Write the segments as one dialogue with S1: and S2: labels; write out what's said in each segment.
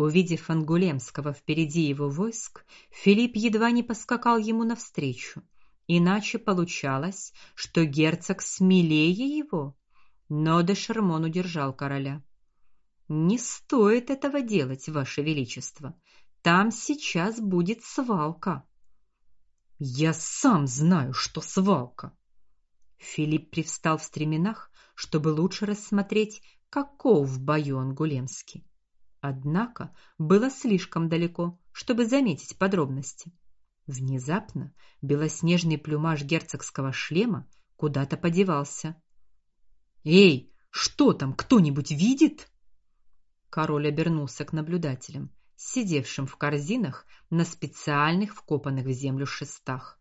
S1: Увидев Ангулемского впереди его войск, Филипп едва не поскакал ему навстречу. Иначе получалось, что герцог смелее его. Но де Шермон удержал короля. Не стоит этого делать, ваше величество. Там сейчас будет свалка. Я сам знаю, что свалка. Филипп привстал в стременах, чтобы лучше рассмотреть, каков в бою Ангулемский. Однако было слишком далеко, чтобы заметить подробности. Внезапно белоснежный плюмаж герцогского шлема куда-то подевался. Эй, что там, кто-нибудь видит? Король обернулся к наблюдателям, сидевшим в корзинах на специальных вкопанных в землю шестах.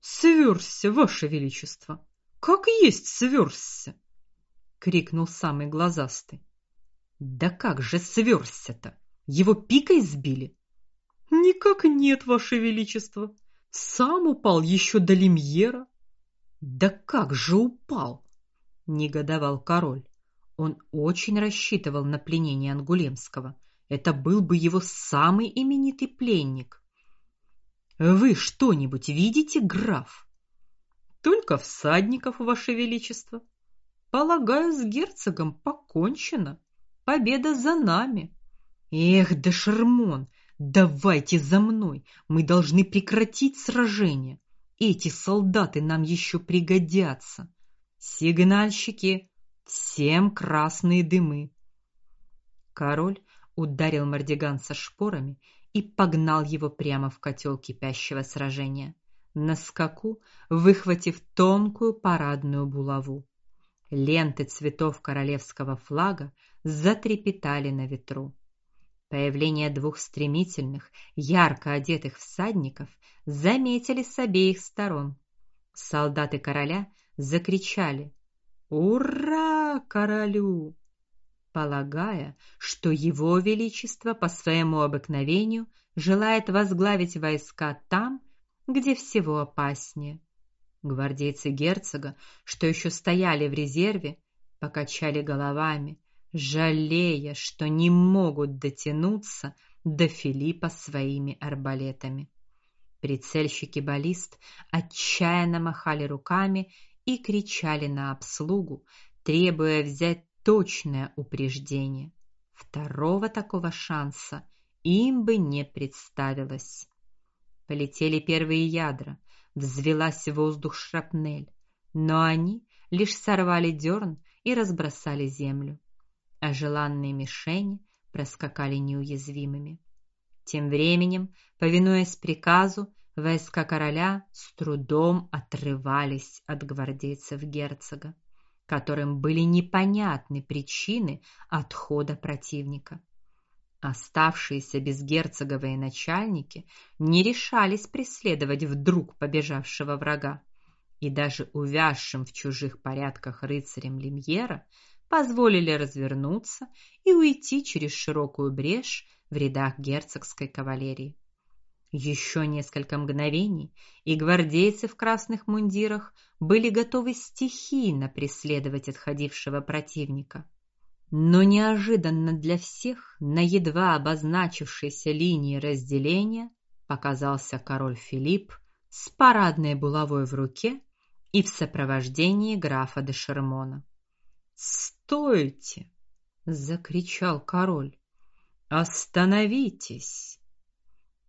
S1: Сверзься, ваше величество. Как есть сверзься, крикнул самый глазастый. Да как же сверзся-то? Его пикой сбили? Никак нет, ваше величество. Сам упал еще до Лимьера. Да как же упал? негодовал король. Он очень рассчитывал на пленение Ангулемского. Это был бы его самый именитый пленник. Вы что-нибудь видите, граф? Только всадников, ваше величество. Полагаю, с герцогом покончено. Победа за нами. Эх, да Шермон, давайте за мной. Мы должны прекратить сражение. Эти солдаты нам еще пригодятся. Сигнальщики, всем красные дымы. Король ударил Мардиганца шпорами и погнал его прямо в котел кипящего сражения, на скаку выхватив тонкую парадную булаву. Ленты цветов королевского флага затрепетали на ветру. Появление двух стремительных, ярко одетых всадников заметили с обеих сторон. Солдаты короля закричали: "Ура королю!" полагая, что его величество по своему обыкновению желает возглавить войска там, где всего опаснее. Гвардейцы герцога, что еще стояли в резерве, покачали головами, жалея, что не могут дотянуться до Филиппа своими арбалетами. Прицельщики баллист отчаянно махали руками и кричали на обслугу, требуя взять точное упреждение. Второго такого шанса им бы не представилось. Полетели первые ядра, взвелась в воздух шрапнель, но они лишь сорвали дерн и разбросали землю, а желанные мишени проскакали неуязвимыми. Тем временем, повинуясь приказу, войска короля с трудом отрывались от гвардейцев герцога, которым были непонятны причины отхода противника. Оставшиеся без герцога военачальники не решались преследовать вдруг побежавшего врага, и даже увязшим в чужих порядках рыцарям Лимьера позволили развернуться и уйти через широкую брешь в рядах герцогской кавалерии. Еще несколько мгновений, и гвардейцы в красных мундирах были готовы стихийно преследовать отходившего противника. Но неожиданно для всех на едва обозначившейся линии разделения показался король Филипп с парадной булавой в руке и в сопровождении графа де Шермона. "Стойте!" закричал король. "Остановитесь!"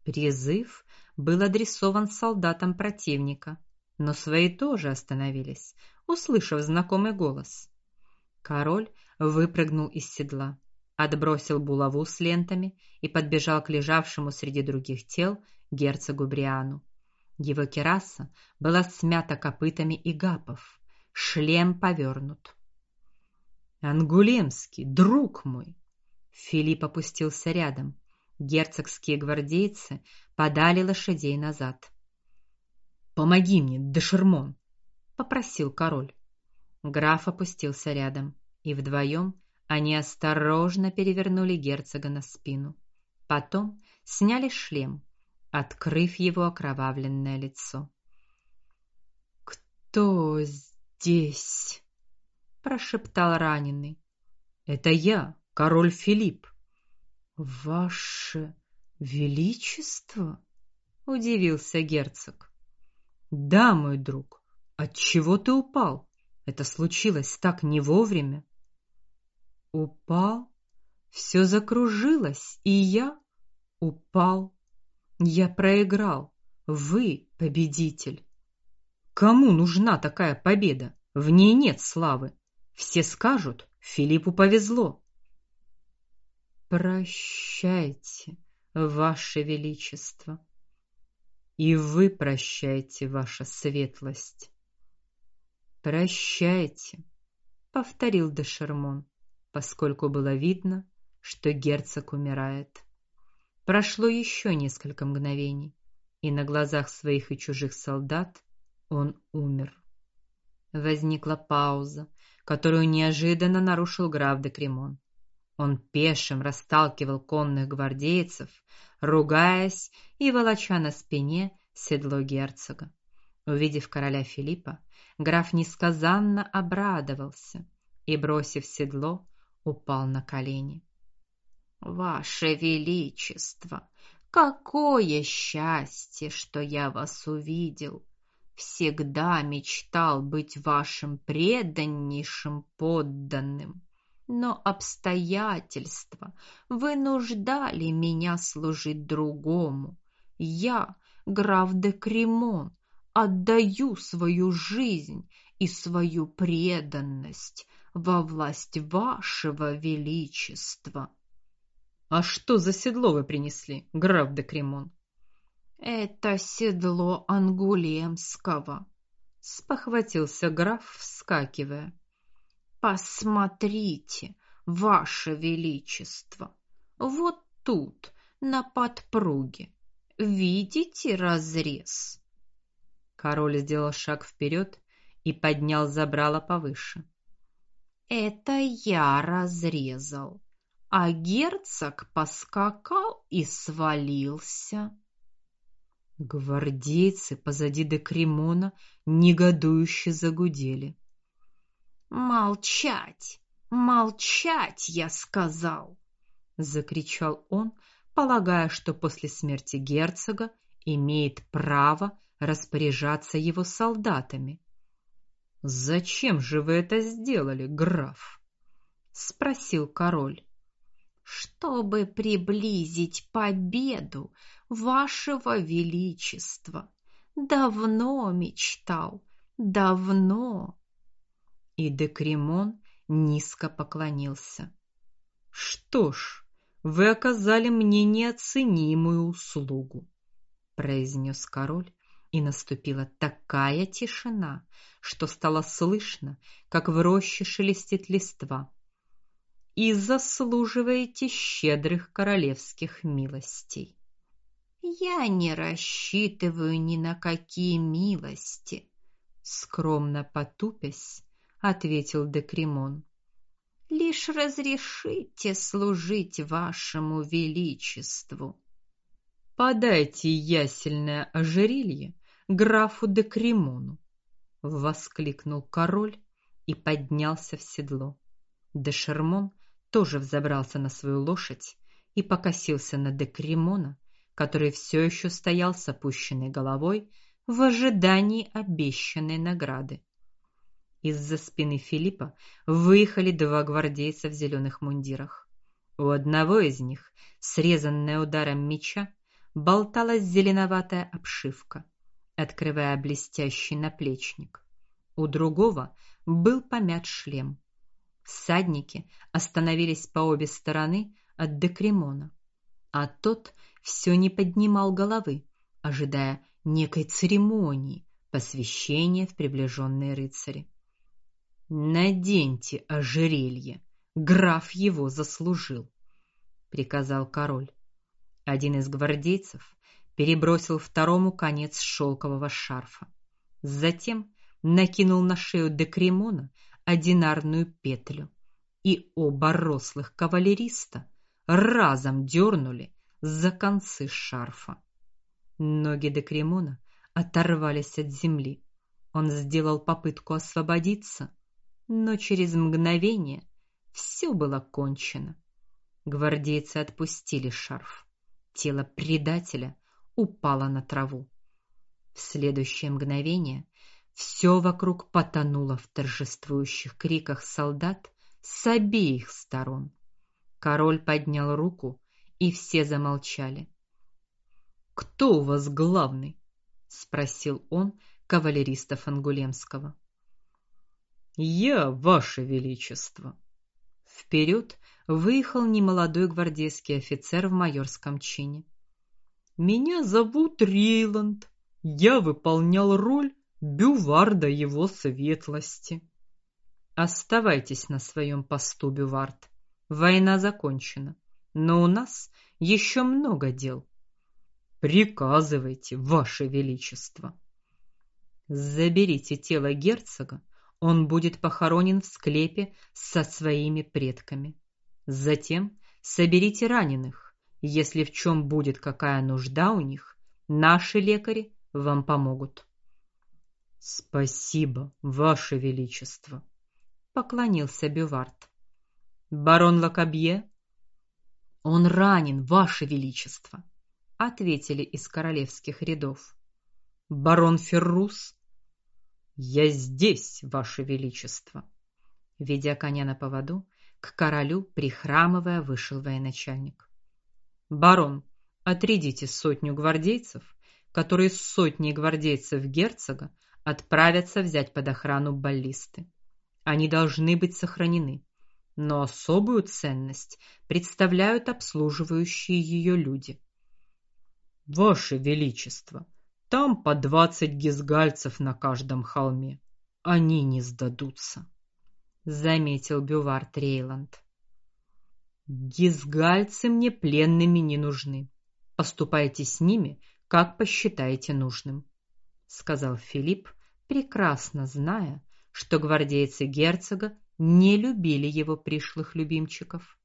S1: Призыв был адресован солдатам противника, но свои тоже остановились, услышав знакомый голос. Король выпрыгнул из седла, отбросил булаву с лентами и подбежал к лежавшему среди других тел герцогу Бриану. Его кираса была смята копытами и гапов, шлем повернут. Ангулемский, друг мой. Филипп опустился рядом. Герцогские гвардейцы подали лошадей назад. Помоги мне, Дешермон, попросил король. Граф опустился рядом и вдвоем они осторожно перевернули герцога на спину. Потом сняли шлем, открыв его окровавленное лицо. Кто здесь? прошептал раненый. Это я, король Филипп. Ваше величество, удивился герцог. Да, мой друг. От чего ты упал? Это случилось так не вовремя. Упал? Все закружилось, и я упал. Я проиграл. Вы победитель. Кому нужна такая победа? В ней нет славы. Все скажут: Филиппу повезло. Прощайте, ваше величество. И вы прощайте, ваша светлость. Прощайте, повторил де Шермон, поскольку было видно, что герцог умирает. Прошло еще несколько мгновений, и на глазах своих и чужих солдат он умер. Возникла пауза, которую неожиданно нарушил граф де Кремон. Он пешим расталкивал конных гвардейцев, ругаясь и волоча на спине седло герцога. Увидев короля Филиппа, граф несказанно обрадовался и, бросив седло, упал на колени. Ваше величество, какое счастье, что я вас увидел. Всегда мечтал быть вашим преданнейшим подданным, но обстоятельства вынуждали меня служить другому. Я, граф де Кремон, отдаю свою жизнь и свою преданность во власть вашего величества. А что за седло вы принесли, граф де Кремон? Это седло Ангулемского, спохватился граф, вскакивая. Посмотрите, ваше величество. Вот тут, на подпруге. Видите разрез? Король сделал шаг вперед и поднял забрало повыше. Это я разрезал, а герцог поскакал и свалился. Гвардейцы позади де Кремона негодующе загудели. Молчать, молчать, я сказал, закричал он, полагая, что после смерти герцога имеет право распоряжаться его солдатами. Зачем же вы это сделали, граф? спросил король. Чтобы приблизить победу вашего величества. Давно мечтал, давно. И Декремон низко поклонился. Что ж, вы оказали мне неоценимую услугу, произнес король, и наступила такая тишина, что стало слышно, как в роще шелестит листва. И заслуживаете щедрых королевских милостей. Я не рассчитываю ни на какие милости, скромно потупясь, ответил Декремон. Лишь разрешите служить вашему величеству. Подайте ясельное ожерелье графу Декремону, воскликнул король и поднялся в седло. Де Шермон тоже взобрался на свою лошадь и покосился на Декремона, который все еще стоял с опущенной головой в ожидании обещанной награды. Из-за спины Филиппа выехали два гвардейца в зеленых мундирах. У одного из них, срезанная ударом меча, болталась зеленоватая обшивка, открывая блестящий наплечник. У другого был помят шлем. Всадники остановились по обе стороны от Декремона, а тот все не поднимал головы, ожидая некой церемонии посвящения в приближенные рыцари. Наденьте ожерелье, граф его заслужил, приказал король. Один из гвардейцев перебросил второму конец шелкового шарфа. Затем накинул на шею Декремона одинарную петлю, и оба рослых кавалериста разом дернули за концы шарфа. Ноги де Кремона оторвались от земли. Он сделал попытку освободиться, но через мгновение все было кончено. Гвардейцы отпустили шарф. Тело предателя упало на траву. В следующее мгновение все вокруг потонуло в торжествующих криках солдат с обеих сторон. Король поднял руку, и все замолчали. Кто у вас главный? спросил он кавалеристов Ангулемского. Я, ваше величество. Вперед выехал немолодой гвардейский офицер в майорском чине. Меня зовут Рейланд. Я выполнял роль бюварда его светлости. Оставайтесь на своем посту, бювард. Война закончена, но у нас еще много дел. Приказывайте, ваше величество. Заберите тело герцога, он будет похоронен в склепе со своими предками. Затем соберите раненых. Если в чем будет какая нужда у них, наши лекари вам помогут. Спасибо, ваше величество, поклонился Бювард. Барон Лакабье? Он ранен, ваше величество ответили из королевских рядов. Барон Феррус, я здесь, ваше величество. Ведя коня на поводу, к королю прихрамывая вышел военачальник. Барон, отрядите сотню гвардейцев, которые с сотней гвардейцев герцога отправятся взять под охрану баллисты. Они должны быть сохранены, но особую ценность представляют обслуживающие ее люди. Ваше величество, там по двадцать гизгальцев на каждом холме. Они не сдадутся, заметил Бювар Трейланд. Гизгальцы мне пленными не нужны. Поступайте с ними, как посчитаете нужным, сказал Филипп, прекрасно зная, что гвардейцы герцога не любили его пришлых любимчиков.